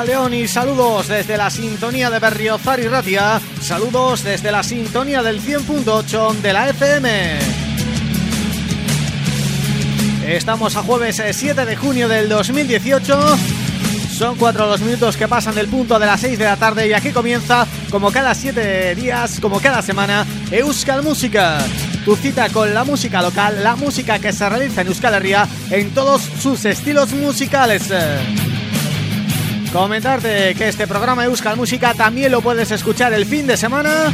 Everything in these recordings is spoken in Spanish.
Racha León y saludos desde la sintonía de Berriozar y Ratia, saludos desde la sintonía del 100.8 de la FM. Estamos a jueves 7 de junio del 2018, son cuatro los minutos que pasan del punto de las 6 de la tarde y aquí comienza, como cada 7 días, como cada semana, Euskal Música tu cita con la música local, la música que se realiza en Euskal Herria en todos sus estilos musicales. Comentarte que este programa Euskal Música también lo puedes escuchar el fin de semana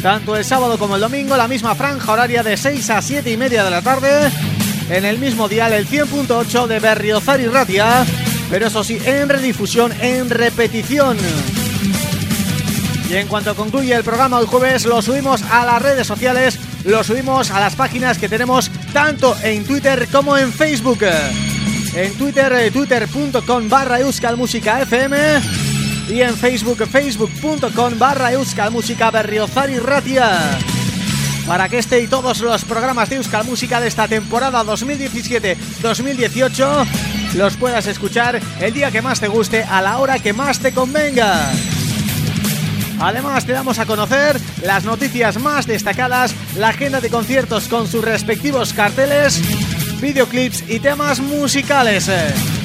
Tanto el sábado como el domingo, la misma franja horaria de 6 a 7 y media de la tarde En el mismo dial, el 100.8 de Berriozar y Ratia Pero eso sí, en redifusión, en repetición. Y en cuanto concluye el programa el jueves, lo subimos a las redes sociales Lo subimos a las páginas que tenemos tanto en Twitter como en Facebook en Twitter, eh, twitter.com barra FM y en Facebook, facebook.com barra Música Berriozar y Ratia para que este y todos los programas de Euskal Música de esta temporada 2017-2018 los puedas escuchar el día que más te guste, a la hora que más te convenga. Además te damos a conocer las noticias más destacadas, la agenda de conciertos con sus respectivos carteles, videoclips y temas musicales.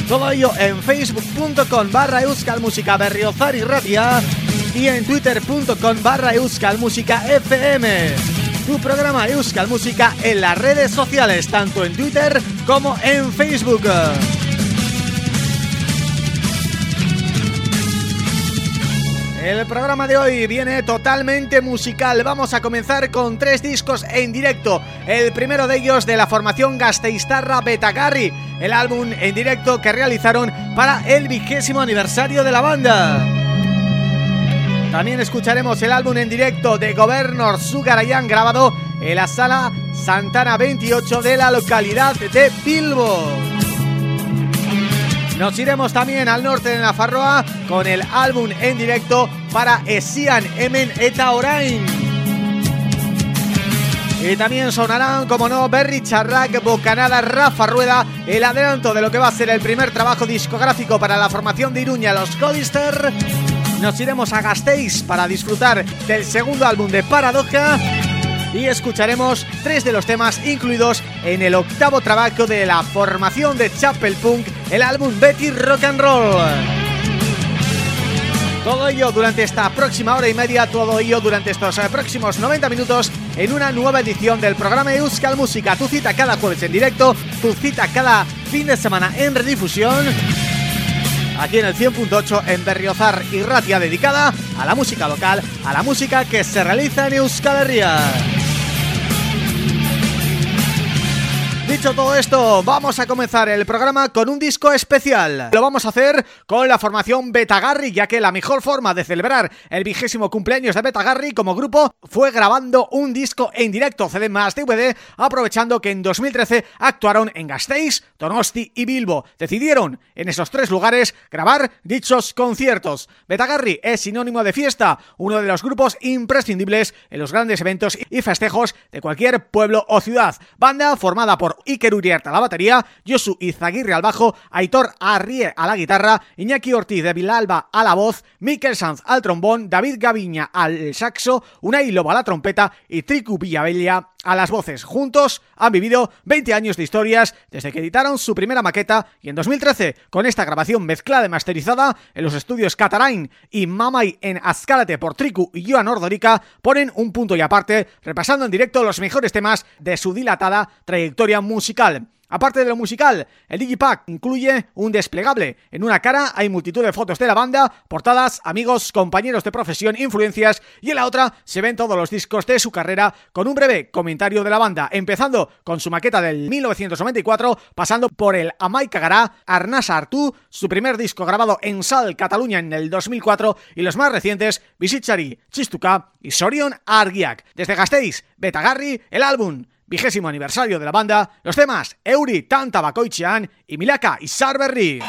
Todo ello en facebook.com barra euskalmusica berriozar y ratia y en twitter.com barra euskalmusica fm. Tu programa Euskal Música en las redes sociales, tanto en Twitter como en Facebook. El programa de hoy viene totalmente musical. Vamos a comenzar con tres discos en directo. El primero de ellos de la formación Gasteiztarra Betagarri, el álbum en directo que realizaron para el vigésimo aniversario de la banda. También escucharemos el álbum en directo de Governor Sugarayan grabado en la sala Santana 28 de la localidad de Bilbo. Nos iremos también al norte de Nafarroa con el álbum en directo para Esian Emen Eta Orain. Y también sonarán, como no, Berry Charrac, Bocanada, Rafa Rueda El adelanto de lo que va a ser el primer trabajo discográfico para la formación de Iruña, los Hollister Nos iremos a Gasteiz para disfrutar del segundo álbum de Paradoja y escucharemos tres de los temas incluidos en el octavo trabajo de la formación de Chapel Punk, el álbum Betty Rock and Roll. Todo ello durante esta próxima hora y media, todo ello durante estos eh, próximos 90 minutos en una nueva edición del programa Euskal Música. Tu cita cada jueves en directo, tu cita cada fin de semana en redifusión aquí en el 100.8 en Berriozar y Ratia dedicada a la música local, a la música que se realiza en Euskal Herria. Dicho todo esto, vamos a comenzar el programa con un disco especial. Lo vamos a hacer con la formación Betagarri, ya que la mejor forma de celebrar el vigésimo cumpleaños de Betagarri como grupo fue grabando un disco en directo CD más DVD, aprovechando que en 2013 actuaron en Gasteiz, Donosti y Bilbo. Decidieron en esos tres lugares grabar dichos conciertos. Betagarri es sinónimo de fiesta, uno de los grupos imprescindibles en los grandes eventos y festejos de cualquier pueblo o ciudad. Banda formada por Iker Uriarte a la batería, Josu Izaguirre al bajo, Aitor Arrie a la guitarra, Iñaki Ortiz de Vilalba a la voz, Mikel Sanz al trombón, David Gaviña al saxo, Unai Lobo a la trompeta y Tricu Villavella a las voces. Juntos han vivido 20 años de historias desde que editaron su primera maqueta y en 2013, con esta grabación mezclada y masterizada en los estudios Catarain y Mamai en Azcálate por Tricu y Joan Ordorica, ponen un punto y aparte repasando en directo los mejores temas de su dilatada trayectoria musical. Aparte de lo musical, el Digipack incluye un desplegable. En una cara hay multitud de fotos de la banda, portadas, amigos, compañeros de profesión, influencias y en la otra se ven todos los discos de su carrera con un breve comentario de la banda, empezando con su maqueta del 1994, pasando por el Amai Cagará, Arnasa Artú, su primer disco grabado en Sal, Cataluña en el 2004 y los más recientes Visichari, Chistuka y Sorion Argiak. Desde Gasteiz, Betagarri, el álbum vigésimo aniversario de la banda, los temas Euri Tanta Bakoichian y Milaka y Sarberry.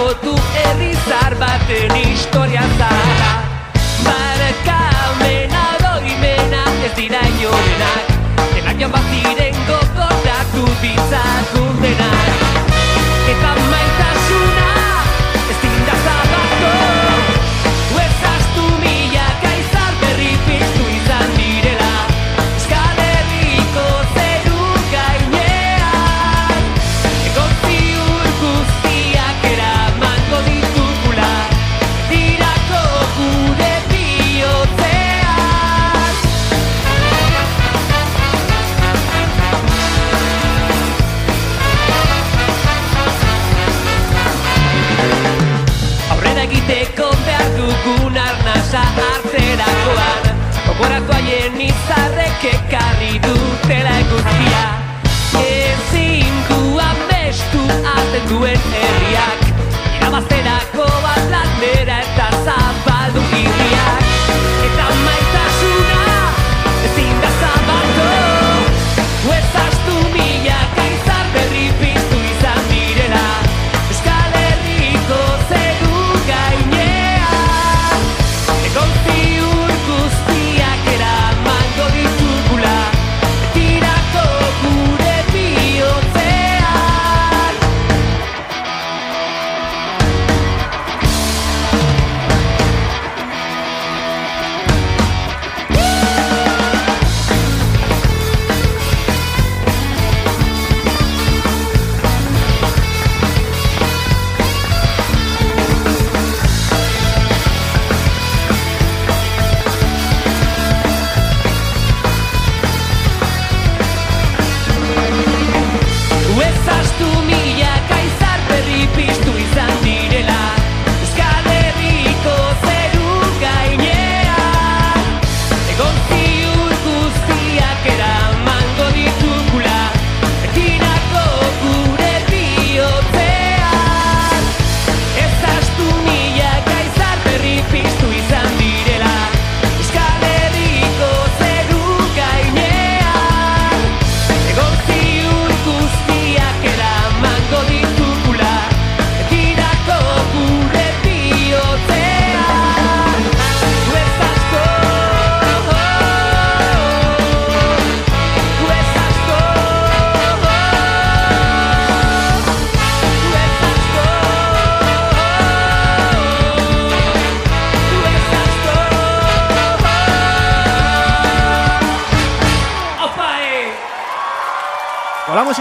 gotu erri zar baten historia.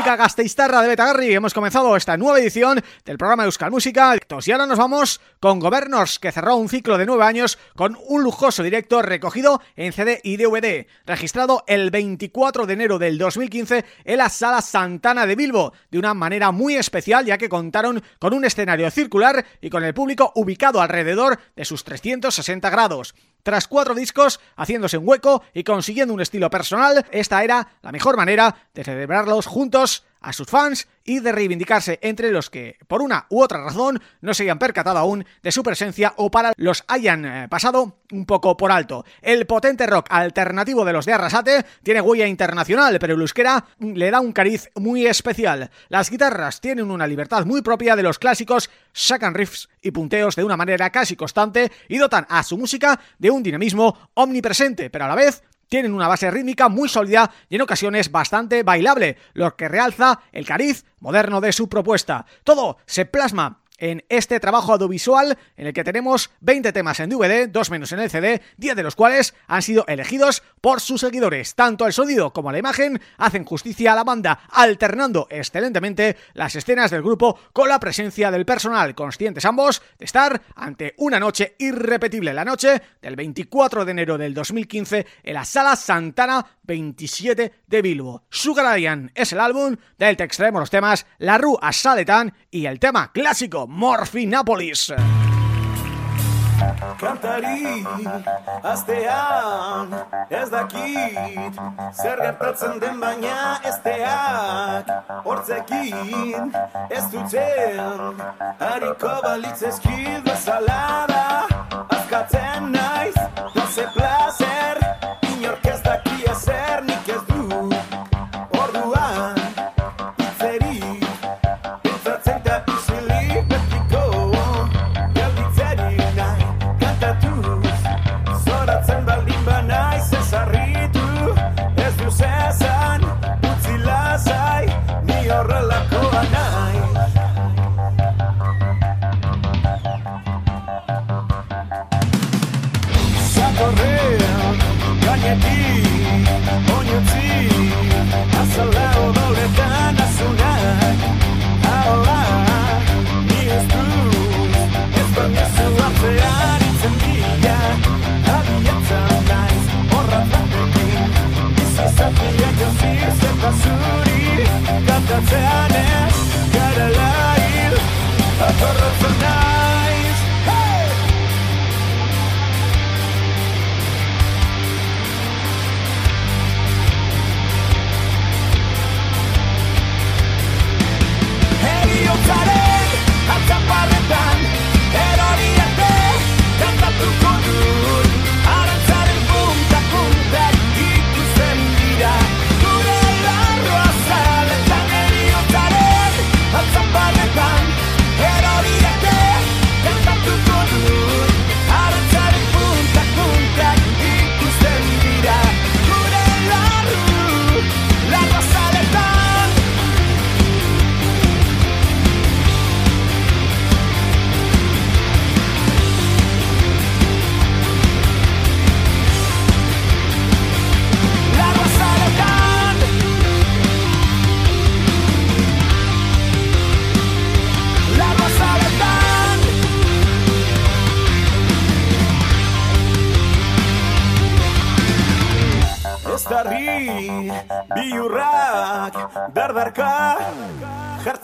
Música gasteiztarra de Betagarri hemos comenzado esta nueva edición del programa Euskal Música y ahora nos vamos con Governors, que cerró un ciclo de nueve años con un lujoso directo recogido en CD y DVD, registrado el 24 de enero del 2015 en la Sala Santana de Bilbo, de una manera muy especial ya que contaron con un escenario circular y con el público ubicado alrededor de sus 360 grados. Tras cuatro discos, haciéndose un hueco y consiguiendo un estilo personal, esta era la mejor manera de celebrarlos juntos a sus fans y de reivindicarse entre los que, por una u otra razón, no se hayan percatado aún de su presencia o para los hayan eh, pasado un poco por alto. El potente rock alternativo de los de Arrasate tiene huella internacional, pero el euskera le da un cariz muy especial. Las guitarras tienen una libertad muy propia de los clásicos, sacan riffs y punteos de una manera casi constante y dotan a su música de un dinamismo omnipresente, pero a la vez tienen una base rítmica muy sólida y en ocasiones bastante bailable, lo que realza el cariz moderno de su propuesta. Todo se plasma en este trabajo audiovisual en el que tenemos 20 temas en DVD, dos menos en el CD, 10 de los cuales han sido elegidos por sus seguidores. Tanto el sonido como la imagen hacen justicia a la banda, alternando excelentemente las escenas del grupo con la presencia del personal, conscientes ambos de estar ante una noche irrepetible, la noche del 24 de enero del 2015 en la Sala Santana 27 de Bilbo. Sugar Lion es el álbum, del que extraemos los temas La Rue a Saletan y el tema clásico Morphinapolis. Kantari, astean, ez dakit Zer gertatzen den baina ezteak Hortzekin, ez dutzen Hariko balitzezkit bezala da Azkatzen naiz, zuri Kantatzean ez gara lail Atorratzen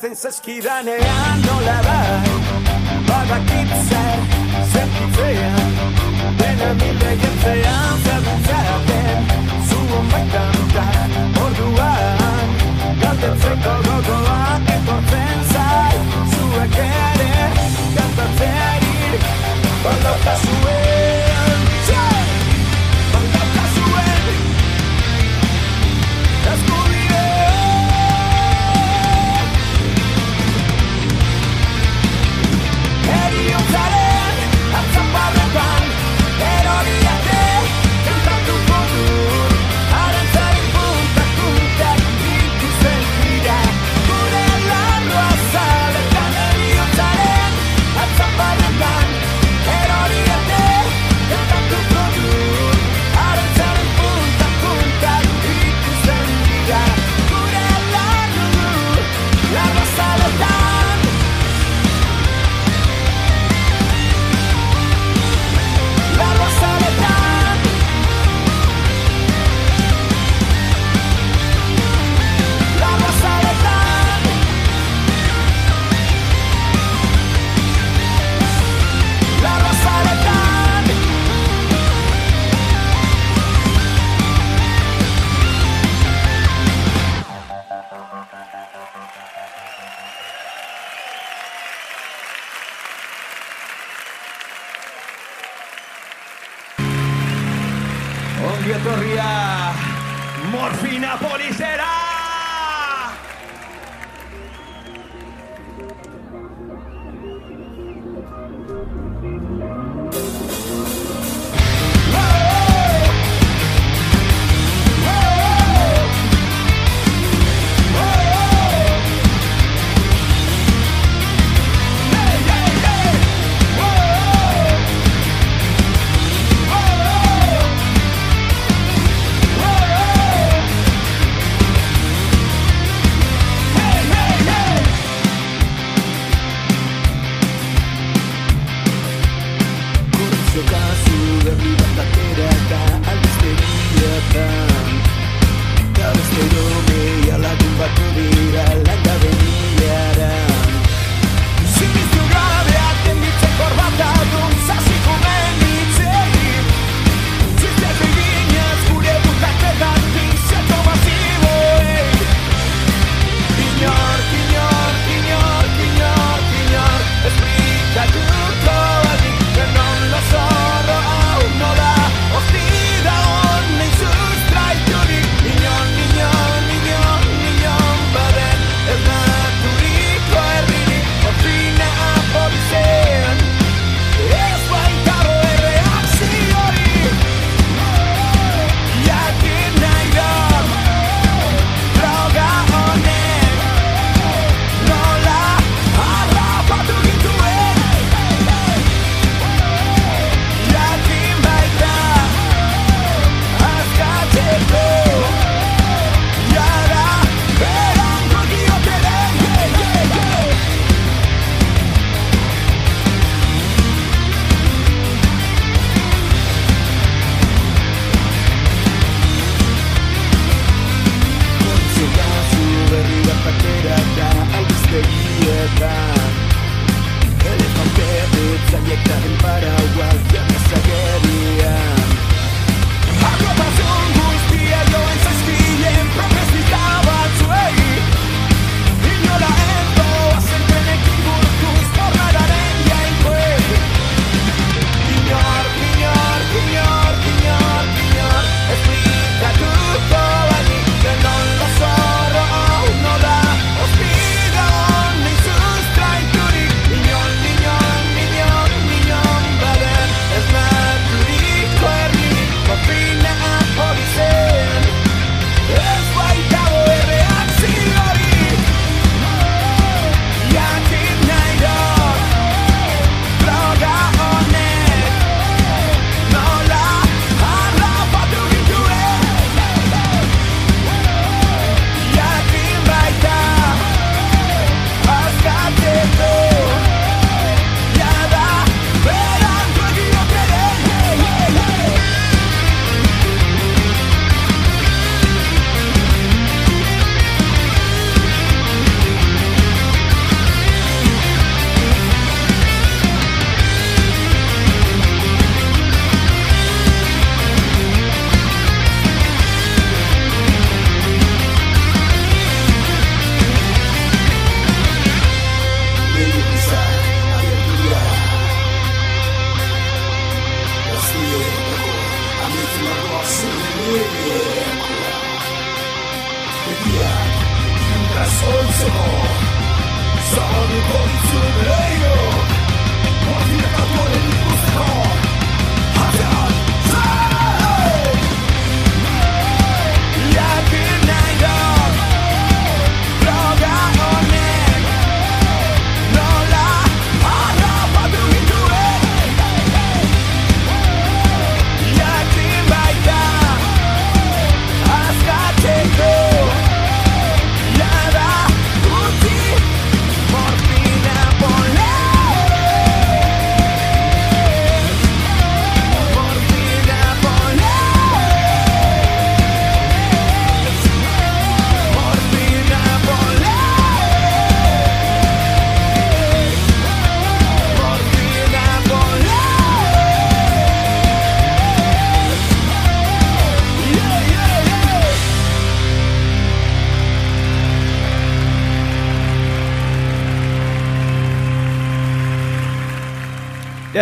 Jartzen zaskidanean nola bai Badakitzer sentitzea. Dena milde jentzean zerrentzaten Zuon baitan da orduan. Galdetzeko gogoak etortzen zai Zuek ere kantatzeri Baldaukazuen Txai!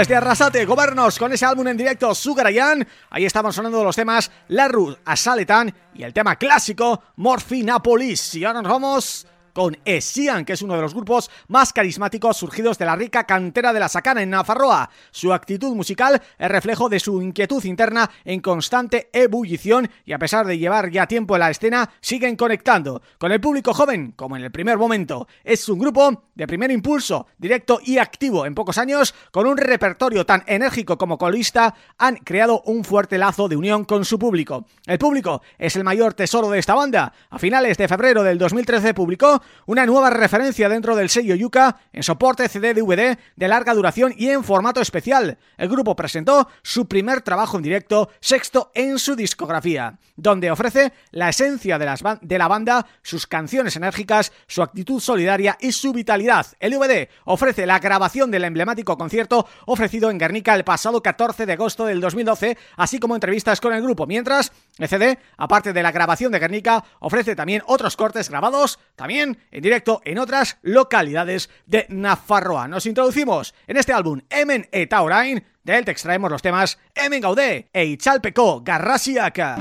Desde Arrasate, Gobernos, con ese álbum en directo Sugarayan, ahí estaban sonando los temas La Rue Asaletan y el tema clásico Morfinapolis. Y ahora nos vamos con Esian, que es uno de los grupos más carismáticos surgidos de la rica cantera de la Sacana en Nafarroa. Su actitud musical es reflejo de su inquietud interna en constante ebullición y a pesar de llevar ya tiempo en la escena, siguen conectando con el público joven, como en el primer momento. Es un grupo de primer impulso, directo y activo en pocos años, con un repertorio tan enérgico como colista, han creado un fuerte lazo de unión con su público. El público es el mayor tesoro de esta banda. A finales de febrero del 2013 publicó una nueva referencia dentro del sello Yuka en soporte CD-DVD de larga duración y en formato especial. El grupo presentó su primer trabajo en directo, sexto en su discografía, donde ofrece la esencia de, las de la banda, sus canciones enérgicas, su actitud solidaria y su vitalidad. El DVD ofrece la grabación del emblemático concierto ofrecido en Guernica el pasado 14 de agosto del 2012, así como entrevistas con el grupo, mientras el CD, aparte de la grabación de Guernica, ofrece también otros cortes grabados, también en directo en otras localidades de Nafarroa. Nos introducimos en este álbum Emen eta orain, de él te extraemos los temas Emen Gaudé e Ichalpeko Garrasiaka.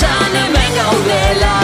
sana me gaudela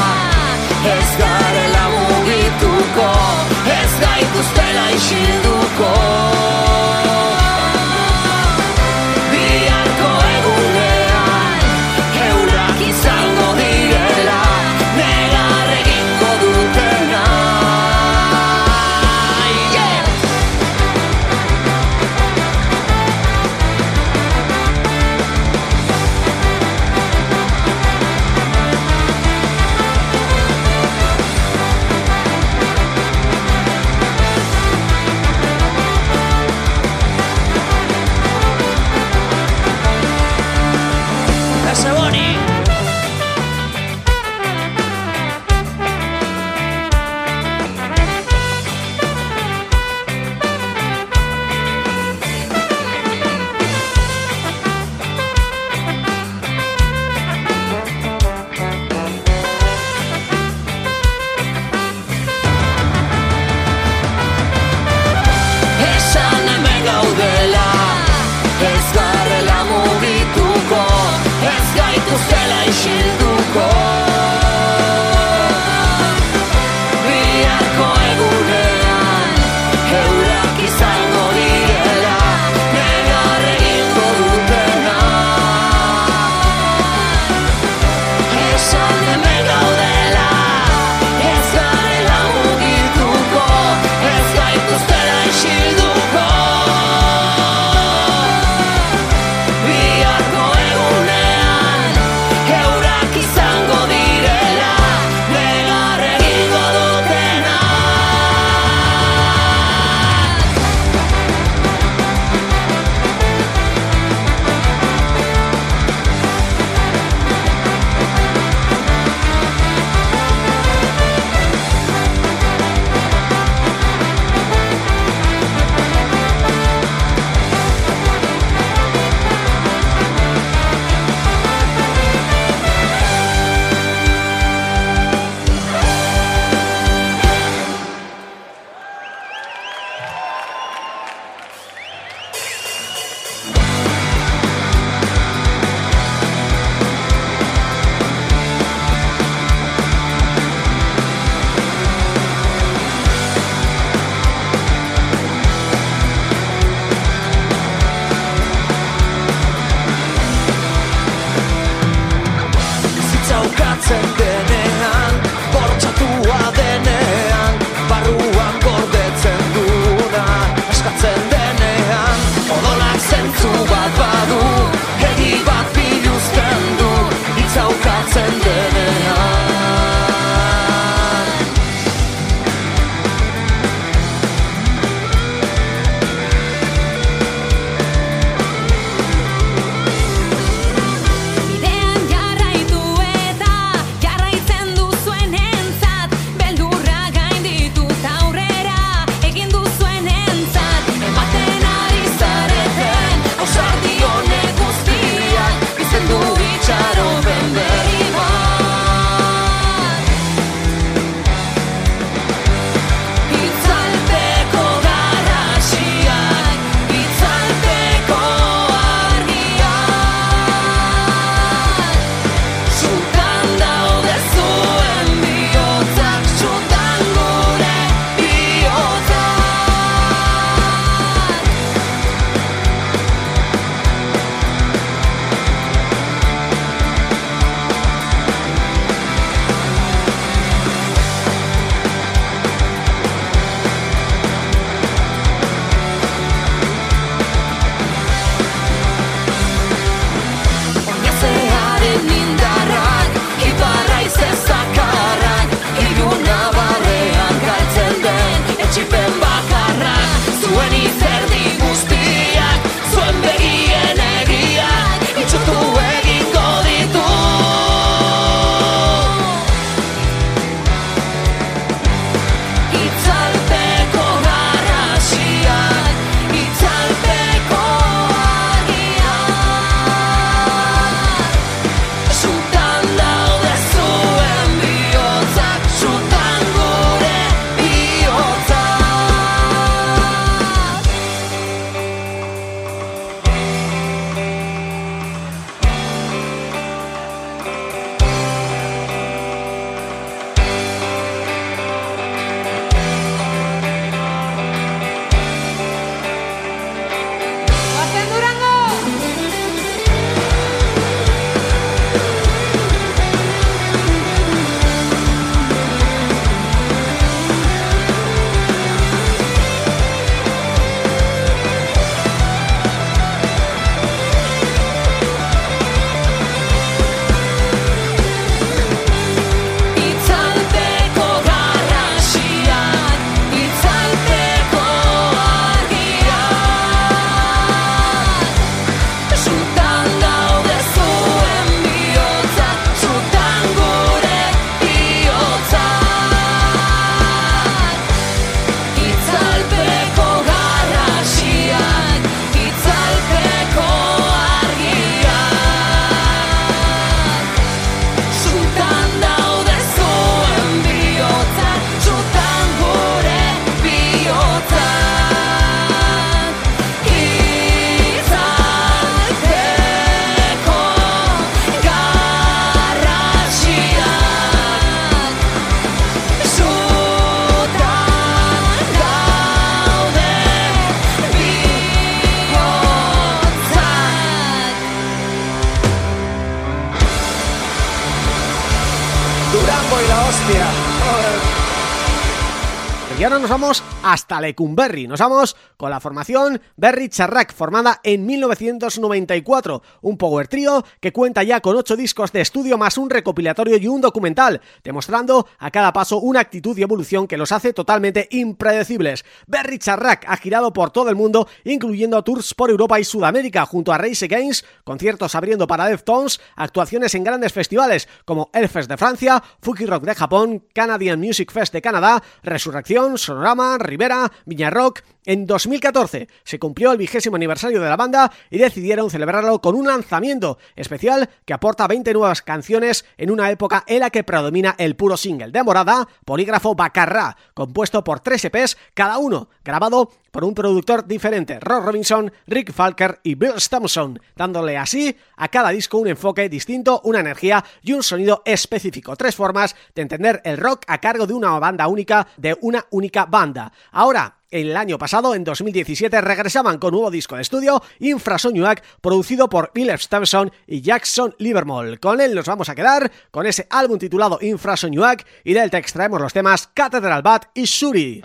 vamos hasta Lecumberri, nos vamos con la formación Berry Charrac, formada en 1994, un power trio que cuenta ya con ocho discos de estudio más un recopilatorio y un documental, demostrando a cada paso una actitud y evolución que los hace totalmente impredecibles. Berry Charrac ha girado por todo el mundo, incluyendo tours por Europa y Sudamérica, junto a Race Against, conciertos abriendo para Deftones, actuaciones en grandes festivales como Elfest de Francia, Fuki Rock de Japón, Canadian Music Fest de Canadá, Resurrección, Sonorama, Rivera, Viña Rock... En 2014 se cumplió el vigésimo aniversario de la banda y decidieron celebrarlo con un lanzamiento especial que aporta 20 nuevas canciones en una época en la que predomina el puro single de Morada, Polígrafo Bacarra, compuesto por tres EPs, cada uno grabado por un productor diferente, Rob Robinson, Rick Falker y Bill Stamson, dándole así a cada disco un enfoque distinto, una energía y un sonido específico. Tres formas de entender el rock a cargo de una banda única, de una única banda. Ahora, el año pasado, en 2017, regresaban con nuevo disco de estudio, Infrasoniac, producido por Bill Stamson y Jackson Livermore. Con él nos vamos a quedar con ese álbum titulado Infrasoniac y del te extraemos los temas Cathedral Bat y Shuri.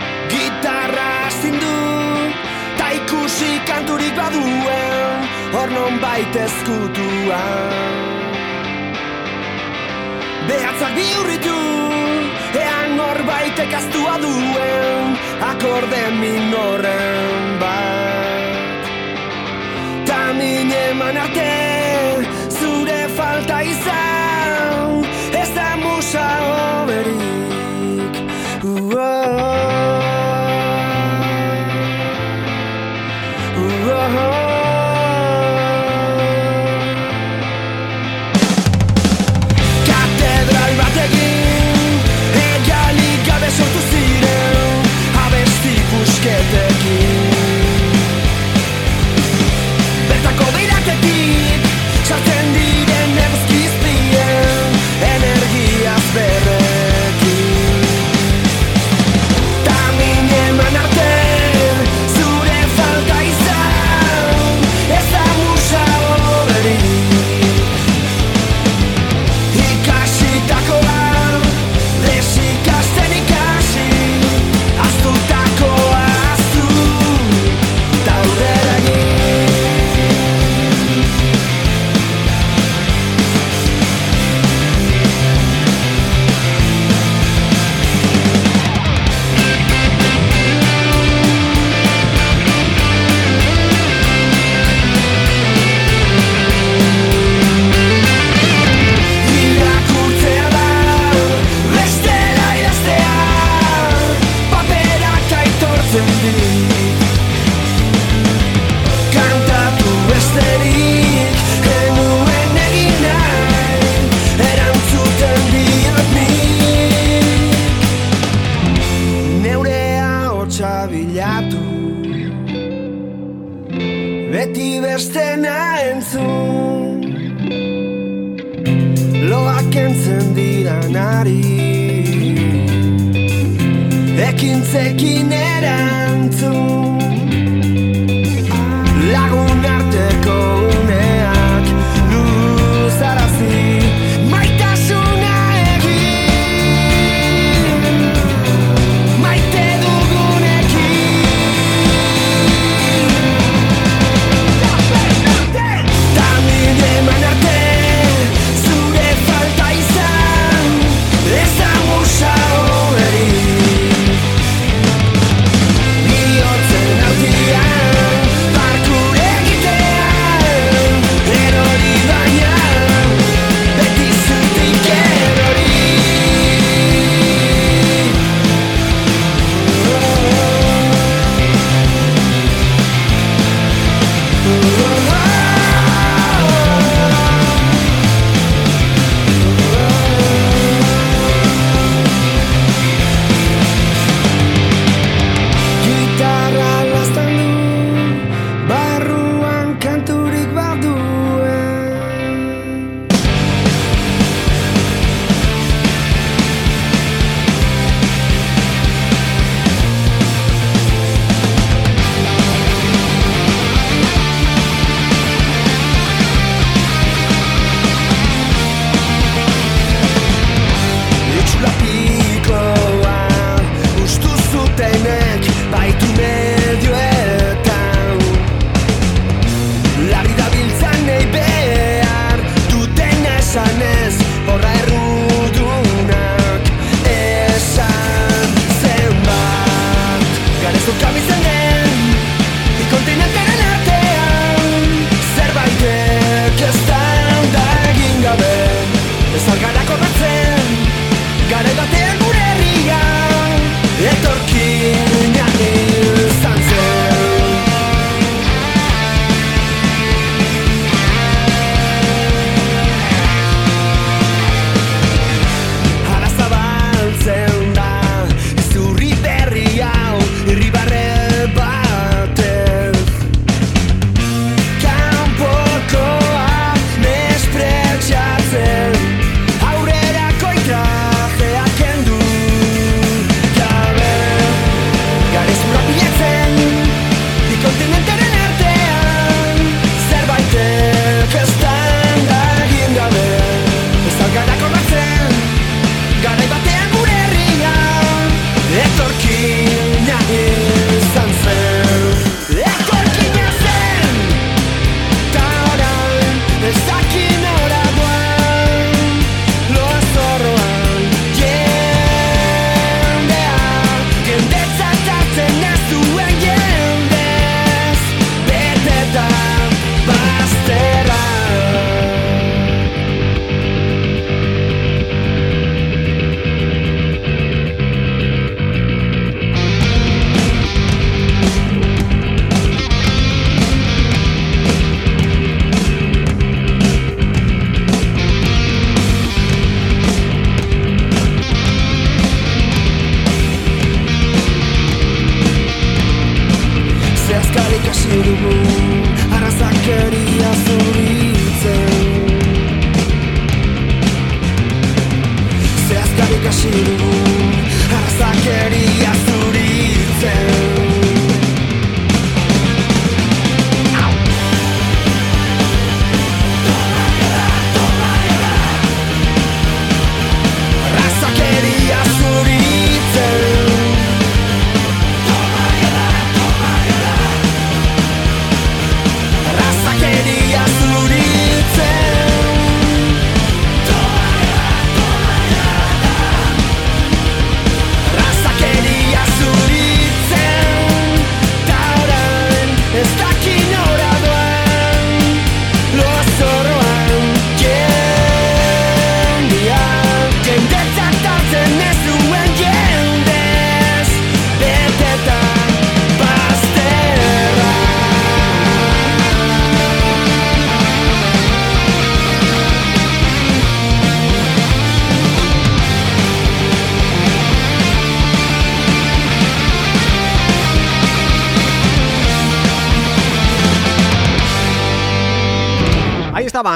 ikusi kanturik baduen Hor non Behatzak norbait ekaztua duen Akorde minoren bat Ta min eman arte Zure falta izan Ez da musa oberik uh -oh.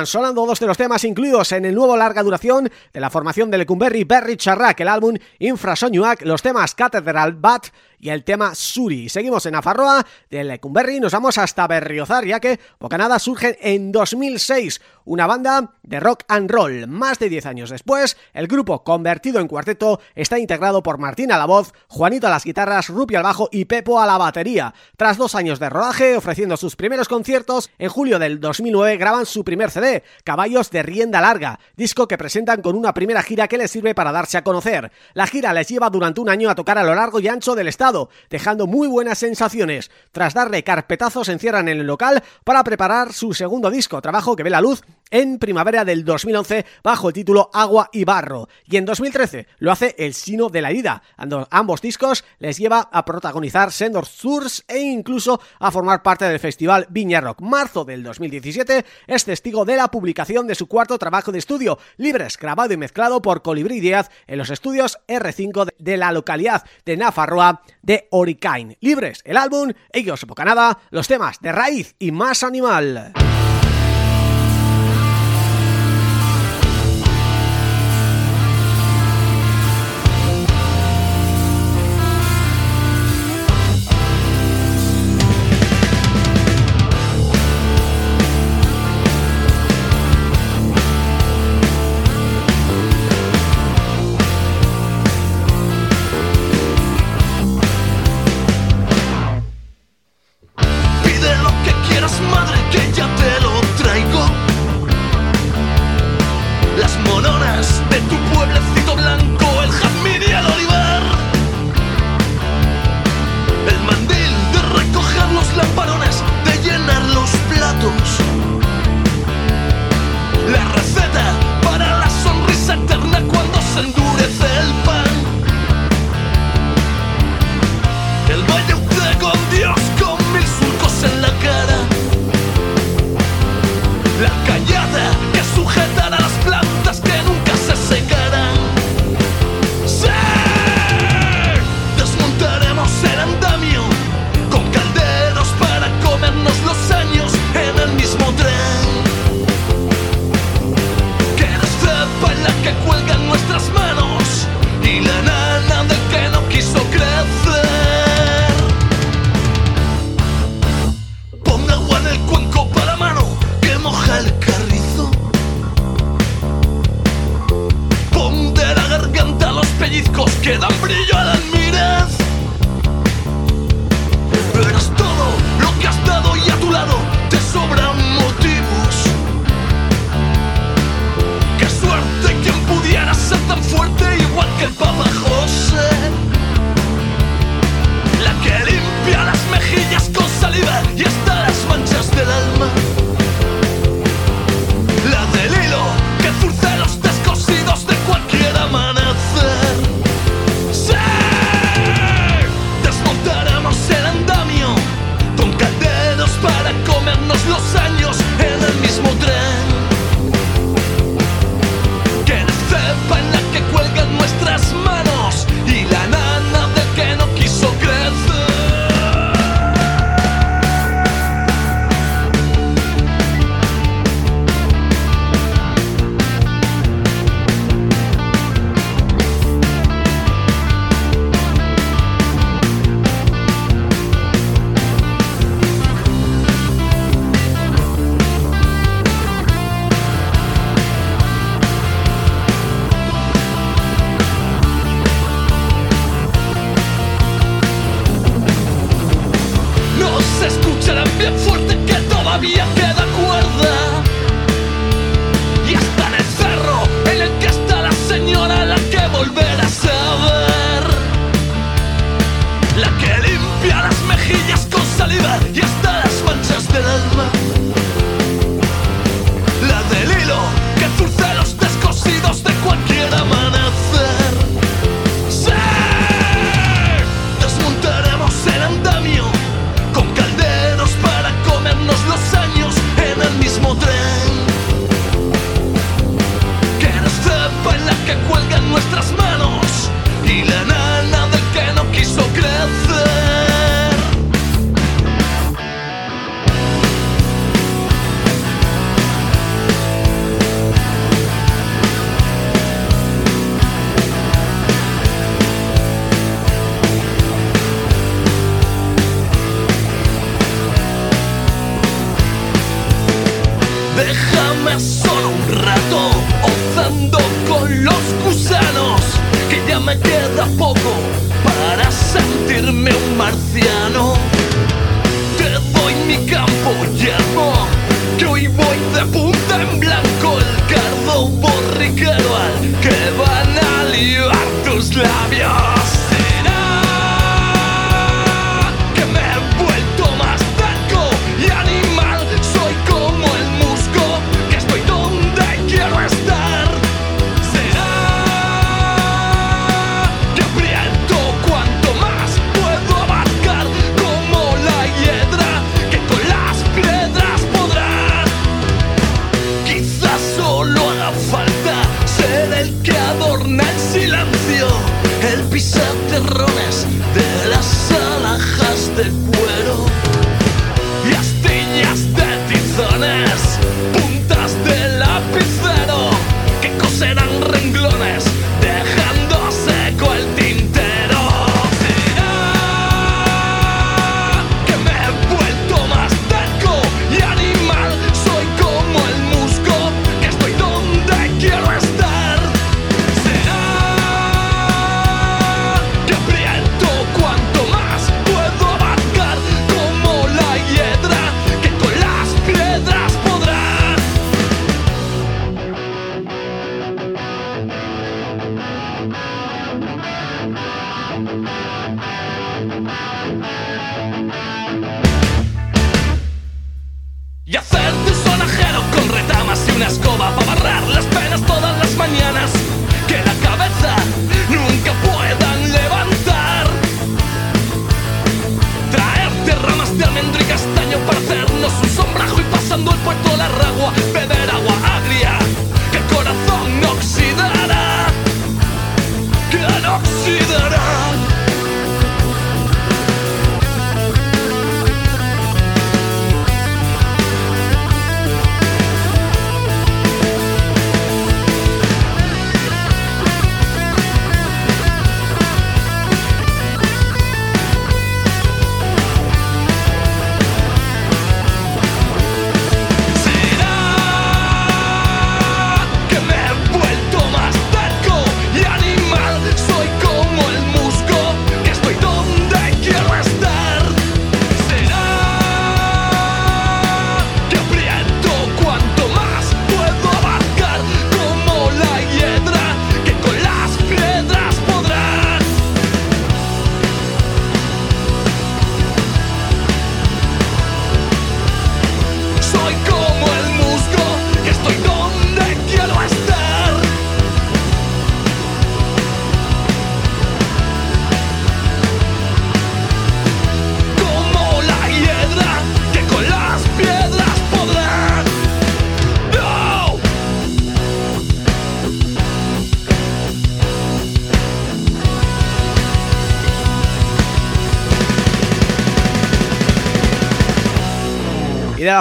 Estaban sonando dos de los temas incluidos en el nuevo larga duración de la formación del Lecumberri Berry Charrac, el álbum Infrasoñuac, los temas Cathedral Bat y el tema Suri. Seguimos en Afarroa, de Lecumberri nos vamos hasta Berriozar, ya que Bocanada surge en 2006, una banda de rock and roll. Más de 10 años después, el grupo, convertido en cuarteto, está integrado por Martín a la voz, Juanito a las guitarras, Rupi al bajo y Pepo a la batería. Tras dos años de rodaje, ofreciendo sus primeros conciertos, en julio del 2009 graban su primer CD, Caballos de Rienda Larga, disco que presentan con una primera gira que les sirve para darse a conocer. La gira les lleva durante un año a tocar a lo largo y ancho del estado dejando muy buenas sensaciones. Tras darle carpetazos encierran en el local para preparar su segundo disco, trabajo que ve la luz en primavera del 2011 bajo el título Agua y Barro. Y en 2013 lo hace El Sino de la Herida. Ambos discos les lleva a protagonizar Sendor Tours e incluso a formar parte del festival Viña Rock. Marzo del 2017 es testigo de la publicación de su cuarto trabajo de estudio, Libres, grabado y mezclado por Colibrí Díaz en los estudios R5 de la localidad de Nafarroa de Oricain. Libres, el álbum, ellos poca nada, los temas de raíz y más animal.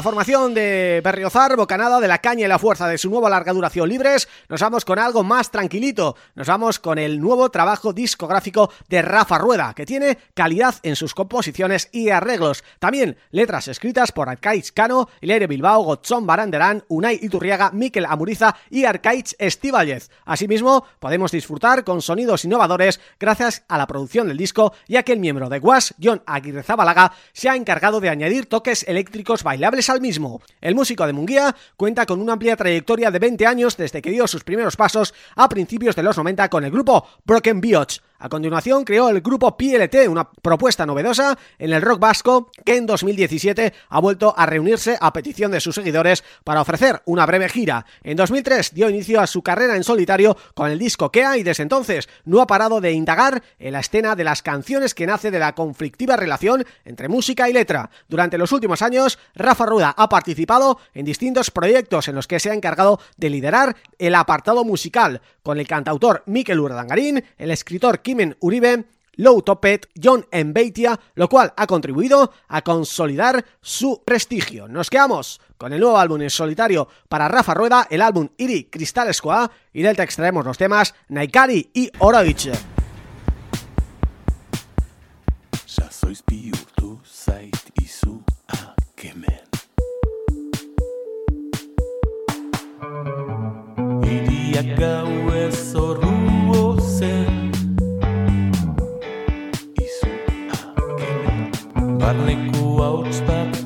la formación de Berriozar, Bocanada, de la Caña y la Fuerza de su nueva larga duración libres, nos vamos con algo más tranquilito, nos vamos con el nuevo trabajo discográfico de Rafa Rueda, que tiene calidad en sus composiciones y arreglos, también letras escritas por Arcaiz Cano, Hilere Bilbao, Gotzón Baranderán, Unai Iturriaga, Miquel Amuriza y Arcaiz Estíbaliez. Asimismo, podemos disfrutar con sonidos innovadores gracias a la producción del disco, ya que el miembro de Guas, John Aguirre Zabalaga, se ha encargado de añadir toques eléctricos bailables al mismo. El músico de Munguía cuenta con una amplia trayectoria de 20 años desde que dio sus primeros pasos a principios de los 90 con el grupo Broken Bioch, a continuación creó el grupo PLT, una propuesta novedosa en el rock vasco que en 2017 ha vuelto a reunirse a petición de sus seguidores para ofrecer una breve gira. En 2003 dio inicio a su carrera en solitario con el disco Kea y desde entonces no ha parado de indagar en la escena de las canciones que nace de la conflictiva relación entre música y letra. Durante los últimos años, Rafa Ruda ha participado en distintos proyectos en los que se ha encargado de liderar el apartado musical, con el cantautor Mikel Urdangarín, el escritor Kimen Uribe, Low Topet, John Embeitia, lo cual ha contribuido a consolidar su prestigio. Nos quedamos con el nuevo álbum en solitario para Rafa Rueda, el álbum Iri Cristal Squad, y del te extraemos los temas Naikari y Oroich. Iriak Barneko hauts bat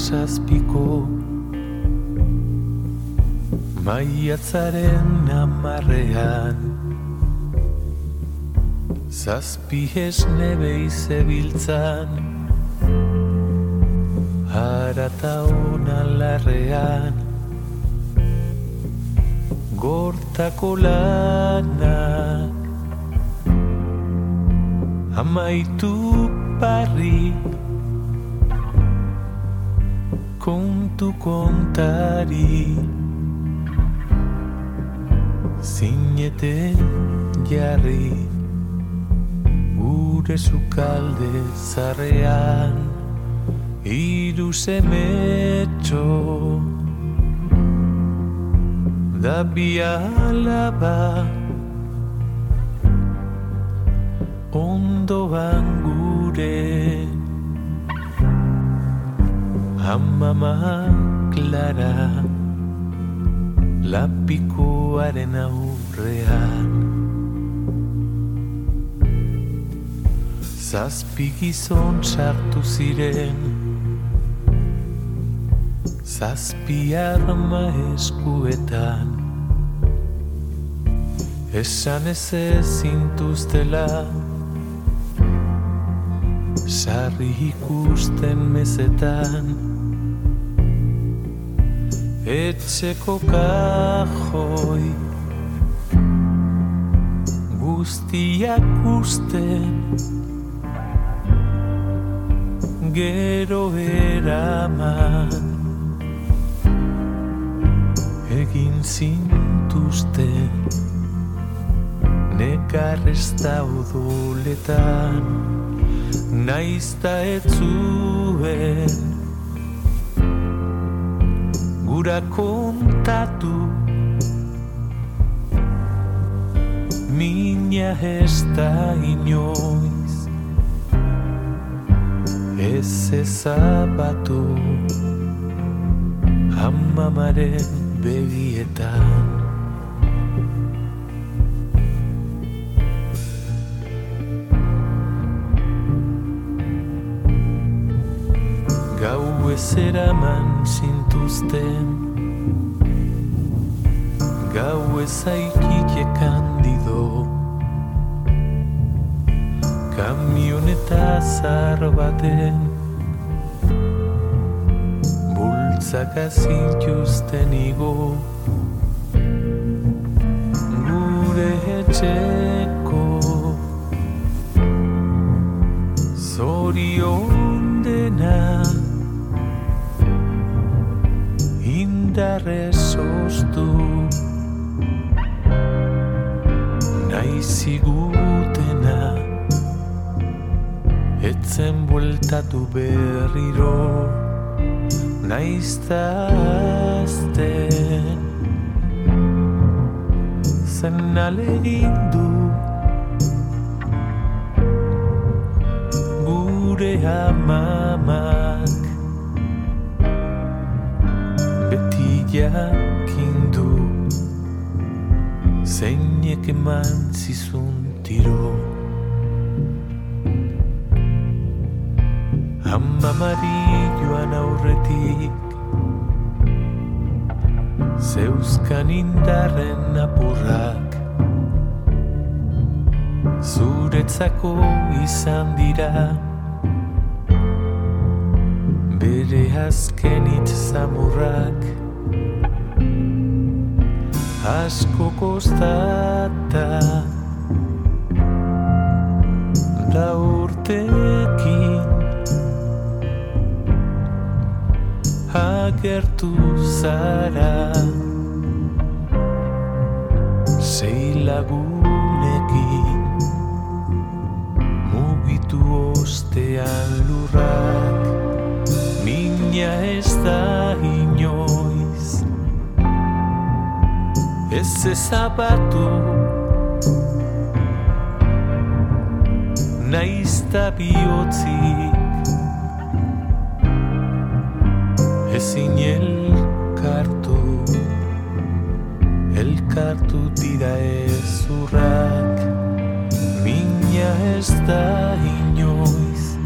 hamazazpiko Maiatzaren amarrean Zazpi esne beizebiltzan Harata ona larrean Gortako lanak. Amaitu parri kontari Zineten jarri Gure sukalde zarrean Iru semetxo Da bialaba Ondoan gure Amama Clara Lapikoaren aurrean. Zazpi gizon sartu ziren Zazpi arma eskuetan. Esan ez ezintuztela Sarri ikusten mezetan ulertzeko kajoi guztiak usten gero eraman. Egin zintuzten nekarrez dauduletan naizta etzuen naizta etzuen Gura kontatu Mina ez da inoiz Ez ezabatu Amamaren begietan Gau ez eraman zintuzten. Gau ez aikike kandido Kamioneta zar baten. Bultzaka zintuzten igo. Gure etxeko. Zorion dena indarrez oztu Naizigutena Etzen bueltatu berriro. Naizta azten Zen alegin du. Gure amamak beti jakindu Zeinek eman zizun tiro. Amamari joan aurretik. Zeuzkan indarren apurrak. Zuretzako izan dira. Bere azken hitz zamurrak asko kostata. Da urtekin agertu zara. Sei lagunekin mugitu ostean lurrak Mina ez da Ez ezabatu Naiz da bihotzik. Ezin elkartu elkartu dira ezurrak Mina ez da inoiz.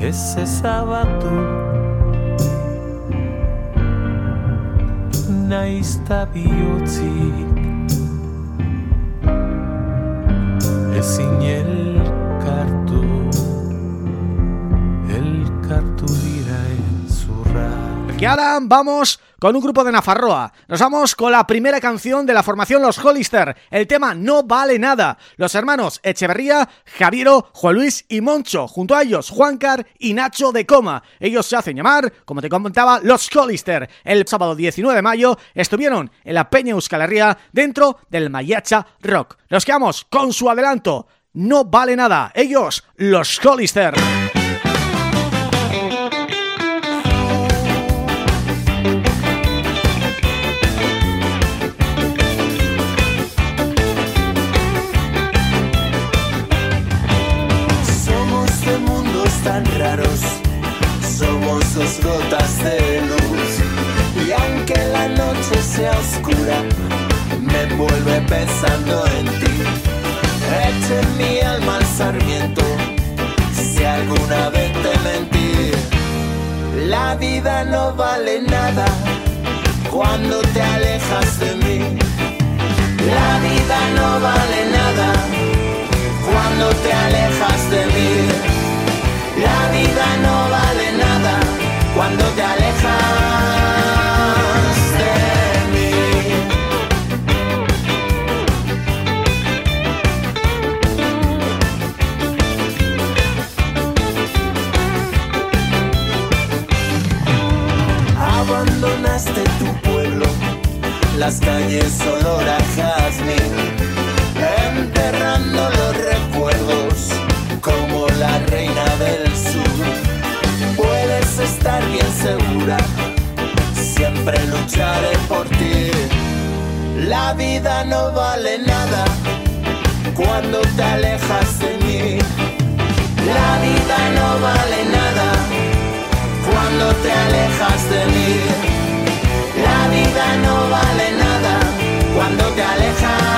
Ez ezabatu Naiz da bihotzik. Ezin Y ahora vamos con un grupo de Nafarroa. Nos vamos con la primera canción de la formación Los Hollister. El tema No Vale Nada. Los hermanos Echeverría, Javiero, Juan Luis y Moncho. Junto a ellos, Juancar y Nacho de Coma. Ellos se hacen llamar, como te comentaba, Los Hollister. El sábado 19 de mayo estuvieron en la Peña Euskal Herria dentro del Mayacha Rock. Nos quedamos con su adelanto. No vale nada. Ellos, Los Hollister. Pensando en ti. Eche mi alma al sarmiento, si alguna vez te mentí. La vida no vale nada cuando te alejas de mí. La vida no vale nada cuando te alejas de mí. La vida no vale nada cuando te alejas las calles olor a jazmín enterrando los recuerdos como la reina del sur. Puedes estar bien segura, siempre lucharé por ti. La vida no vale nada cuando te alejas de mí. La vida no vale nada cuando te alejas de mí. Vida no vale nada. Cuando te alejas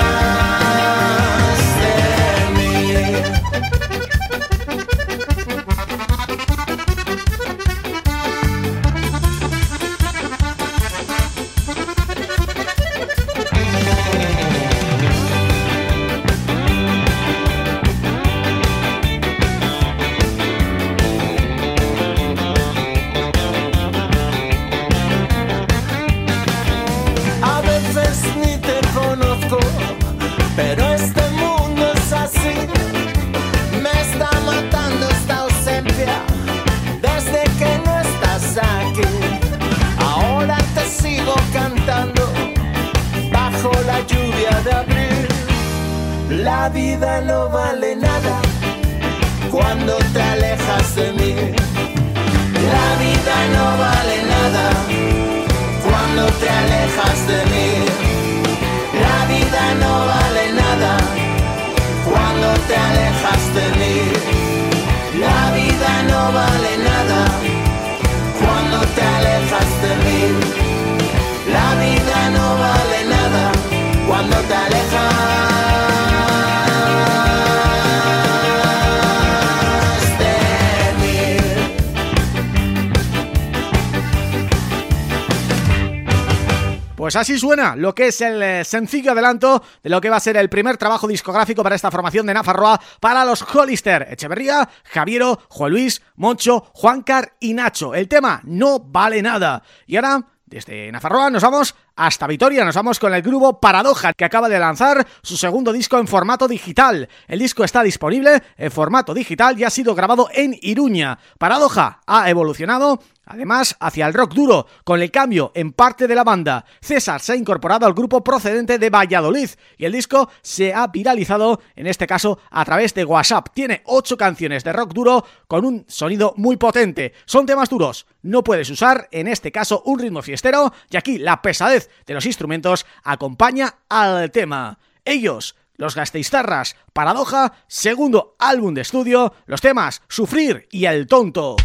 Pues así suena lo que es el eh, sencillo adelanto de lo que va a ser el primer trabajo discográfico para esta formación de Nafarroa para los Hollister, Echeverría, Javiero, Juan Luis, Moncho, Juancar y Nacho. El tema no vale nada. Y ahora, desde Nafarroa nos vamos hasta Vitoria, nos vamos con el grupo Paradoja, que acaba de lanzar su segundo disco en formato digital. El disco está disponible en formato digital y ha sido grabado en Iruña. Paradoja ha evolucionado Además, hacia el rock duro, con el cambio en parte de la banda. César se ha incorporado al grupo procedente de Valladolid y el disco se ha viralizado, en este caso, a través de WhatsApp. Tiene ocho canciones de rock duro con un sonido muy potente. Son temas duros. No puedes usar, en este caso, un ritmo fiestero y aquí la pesadez de los instrumentos acompaña al tema. Ellos... Los Gasteiztarras, Paradoja, segundo álbum de estudio, los temas Sufrir y El Tonto.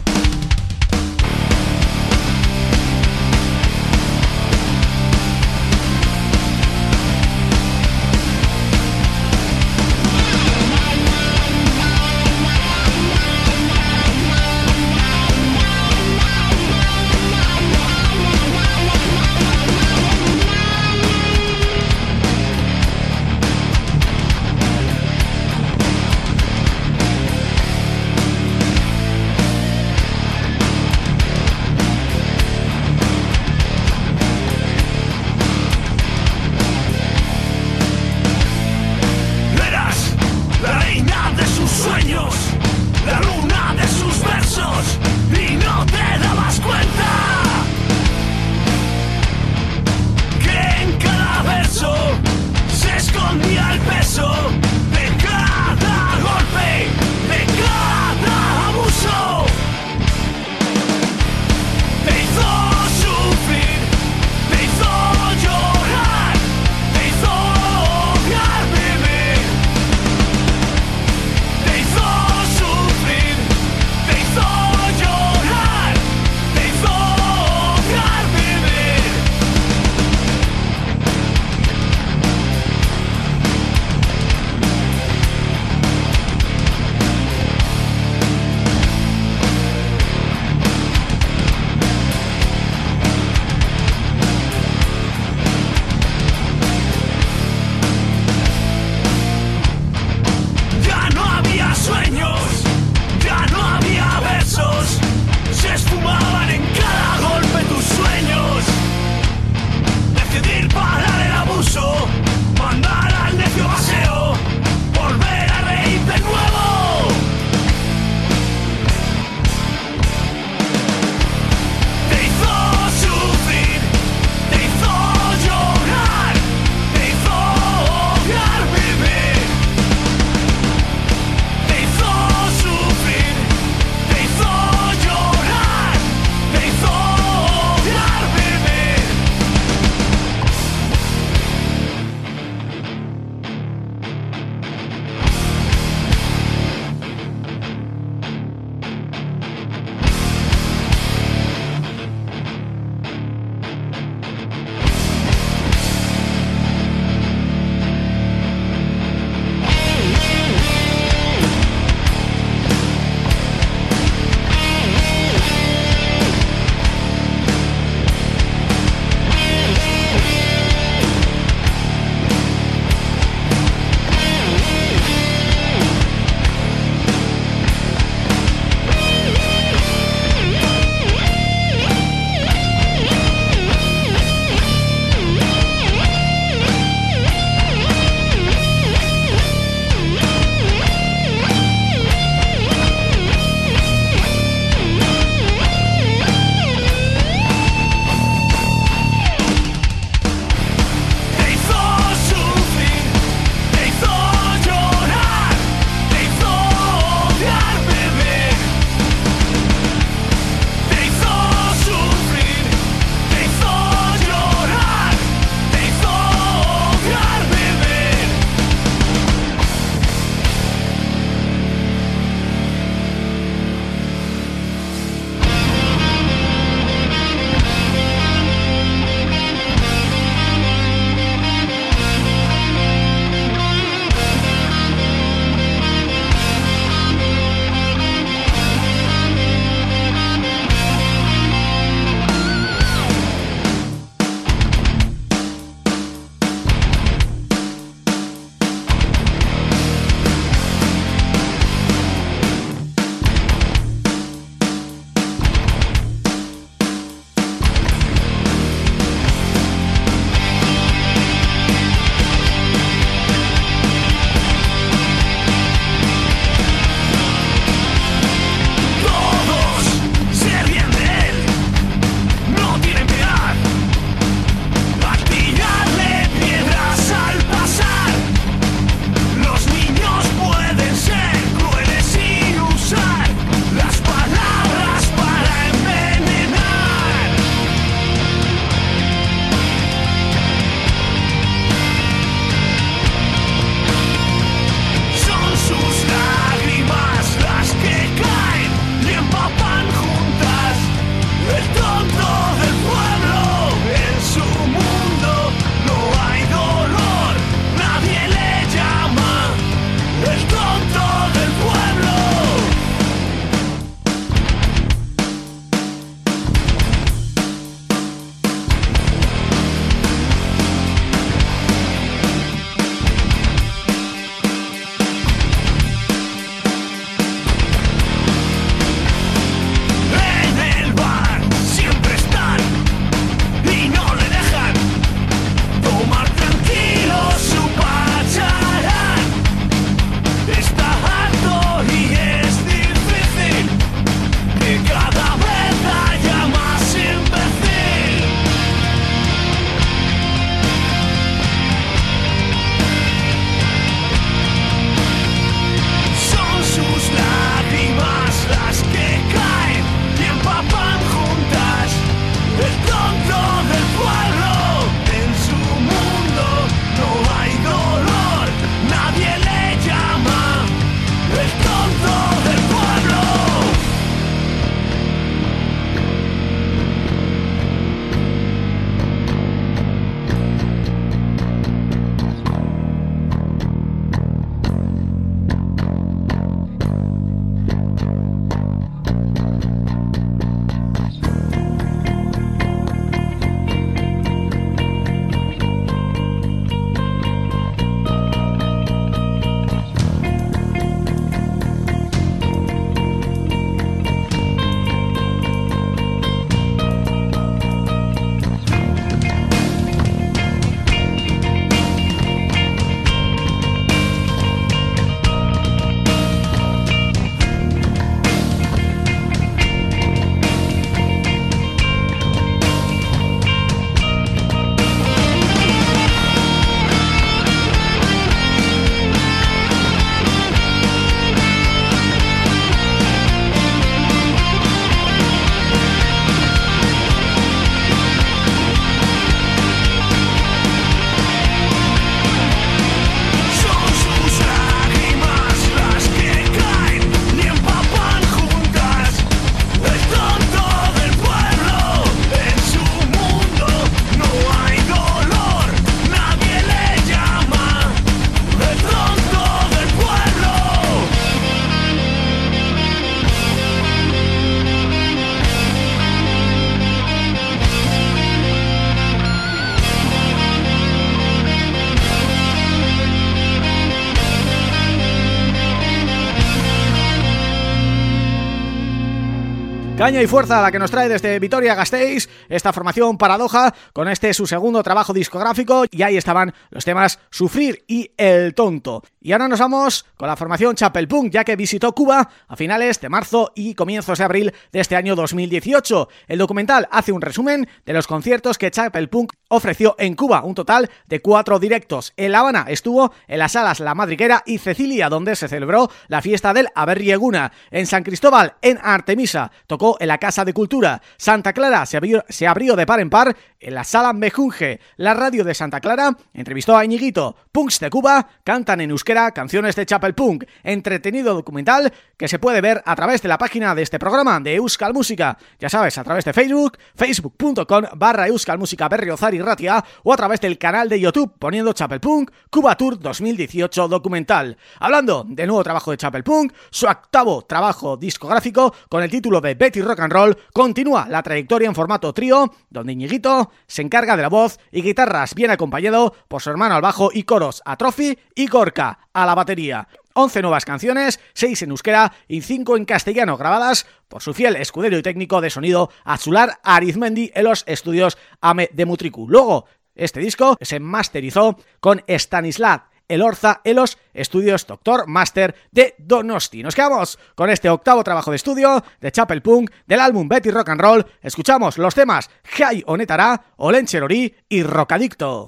Y fuerza la que nos trae desde Vitoria Gasteiz esta formación Paradoja con este su segundo trabajo discográfico y ahí estaban los temas Sufrir y El Tonto. Y ahora nos vamos con la formación Chapel Punk ya que visitó Cuba a finales de marzo y comienzos de abril de este año 2018. El documental hace un resumen de los conciertos que Chapel Punk ofreció en Cuba, un total de cuatro directos. En La Habana estuvo en las salas La Madriguera y Cecilia donde se celebró la fiesta del Averrieguna. En San Cristóbal, en Artemisa, tocó en la Casa de Cultura. Santa Clara se abrió, se abrió de par en par en la Sala Mejunge. La radio de Santa Clara entrevistó a Iñiguito. Punks de Cuba cantan en euskera canciones de Chapel Punk. Entretenido documental que se puede ver a través de la página de este programa de Euskal Música. Ya sabes, a través de Facebook, facebook.com barra Euskal Música Berriozar y Ratia o a través del canal de YouTube poniendo Chapel Punk Cuba Tour 2018 documental. Hablando del nuevo trabajo de Chapel Punk, su octavo trabajo discográfico con el título de Betty Rock and Roll continúa la trayectoria en formato trío, donde Iñiguito se encarga de la voz y guitarras, bien acompañado por su hermano al bajo y coros a Trophy y Gorka a la batería. 11 nuevas canciones, 6 en euskera y 5 en castellano grabadas por su fiel escudero y técnico de sonido Azular Arizmendi en los estudios AME de Mutriku. Luego, este disco se masterizó con Stanislav el Orza en los estudios Doctor Master de Donosti. Nos quedamos con este octavo trabajo de estudio de Chapel Punk del álbum Betty Rock and Roll. Escuchamos los temas Jai Onetara, Olencherori y Rockadicto.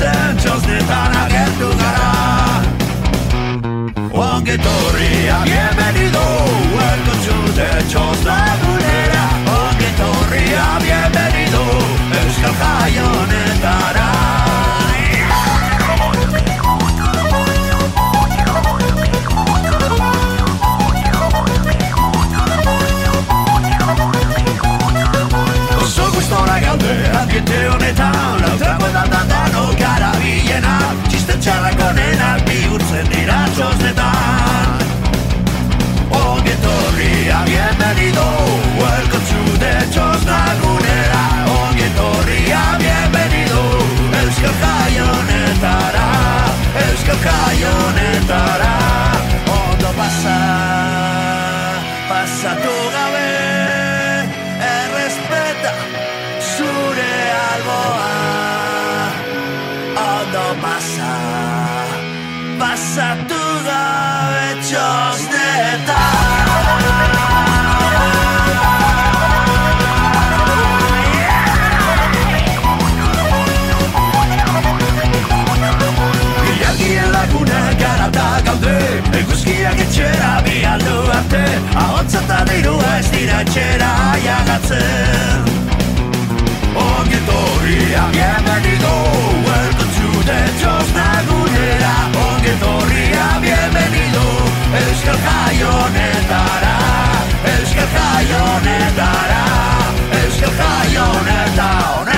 sen, cios nie da na etxera aiagatzen Ongetorria, bienvenido Welcome to the Txosnagunera Ongetorria, bienvenido Euskal Jaionetara Euskal Jaionetara Euskal Jaioneta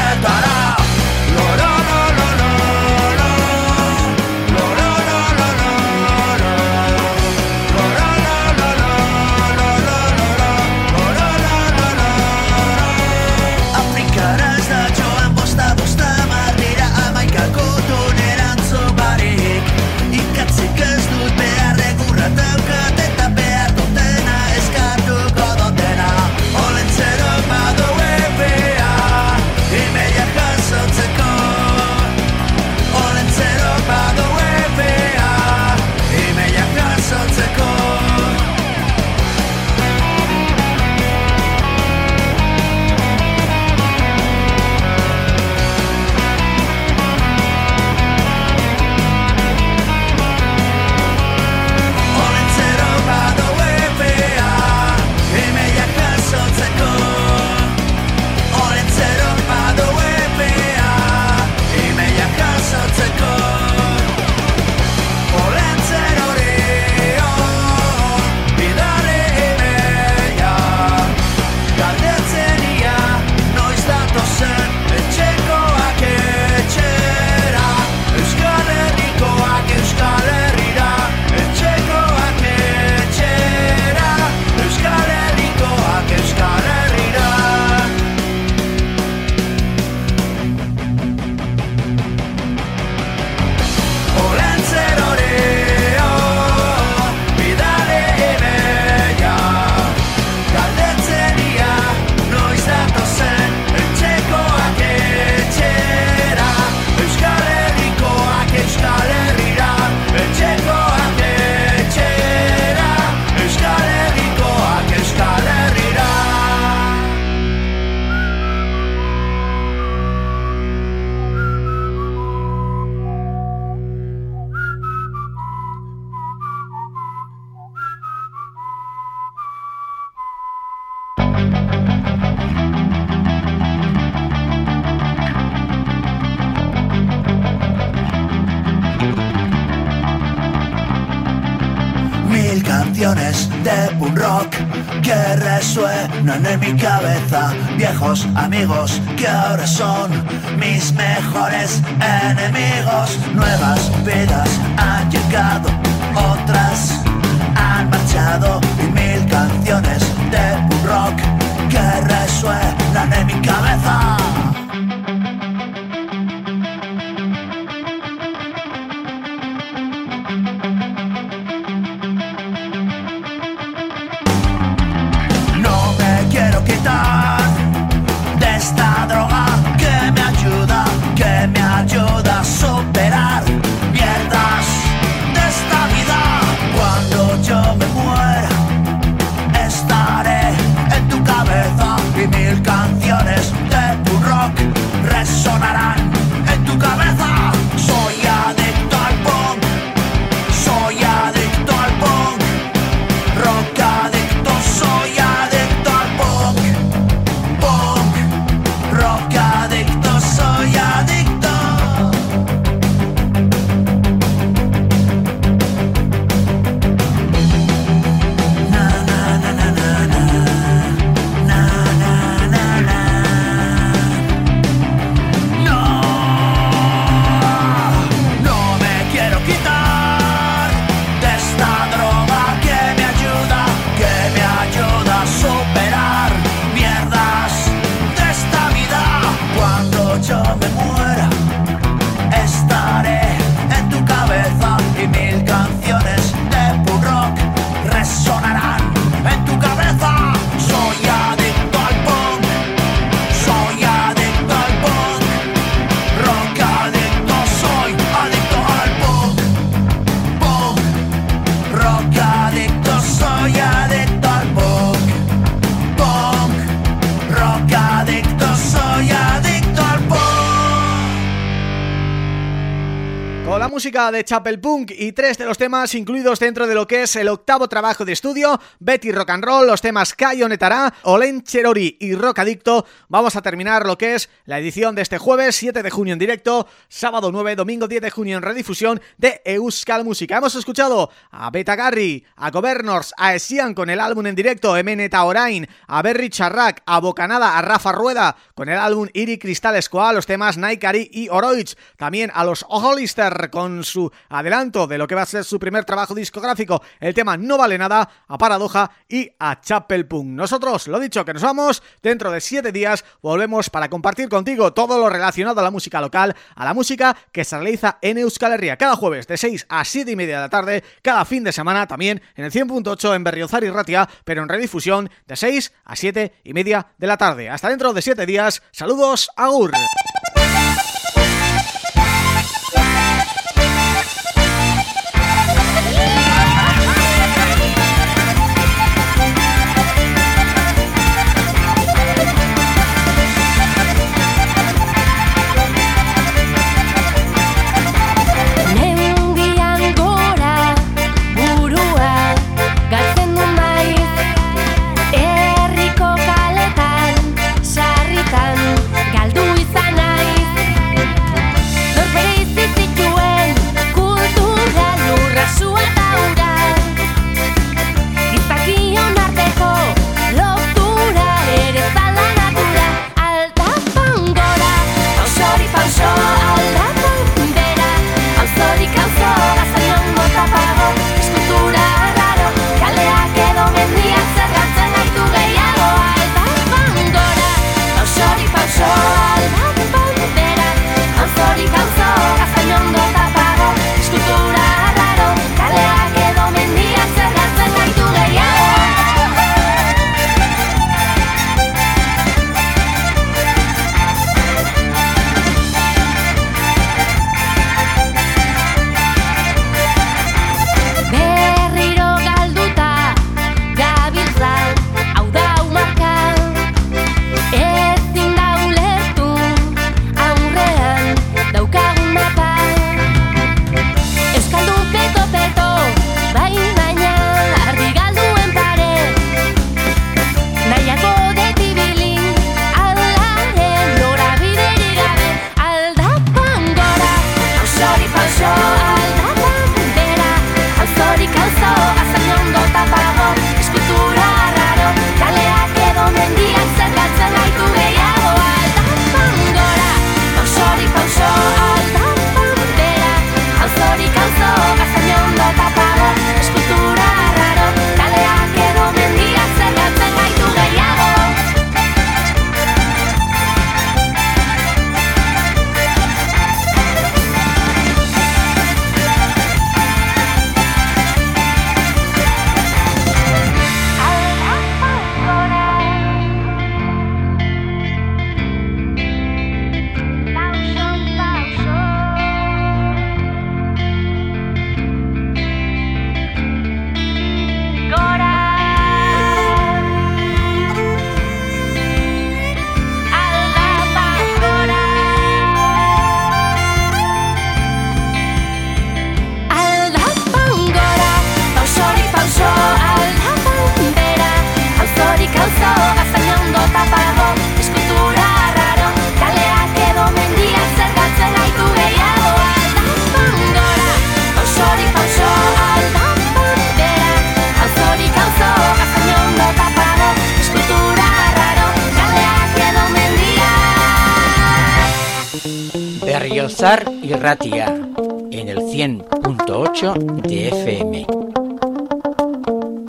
de Chapel Punk y tres de los temas incluidos dentro de lo que es el octavo trabajo de estudio, Betty Rock and Roll, los temas Kayo Netará, Olen Cherori y Rock Adicto, vamos a terminar lo que es la edición de este jueves 7 de junio en directo, sábado 9, domingo 10 de junio en redifusión de Euskal Música. Hemos escuchado a Beta Garry, a Governors, a Esian con el álbum en directo, Emeneta Orain, a Berry Charrak, a Bocanada, a Rafa Rueda con el álbum Iri Cristal Escoa, los temas Naikari y Oroich, también a los Hollister con su adelanto de lo que va a ser su primer trabajo discográfico, el tema No Vale Nada, a Paradoja y a Chapel Punk. Nosotros, lo dicho, que nos vamos, dentro de siete días volvemos para compartir contigo todo lo relacionado a la música local, a la música que se realiza en Euskal Herria, cada jueves de 6 a 7 y media de la tarde, cada fin de semana también en el 100.8 en Berriozar y Ratia, pero en redifusión de 6 a 7 y media de la tarde. Hasta dentro de siete días, saludos, agur.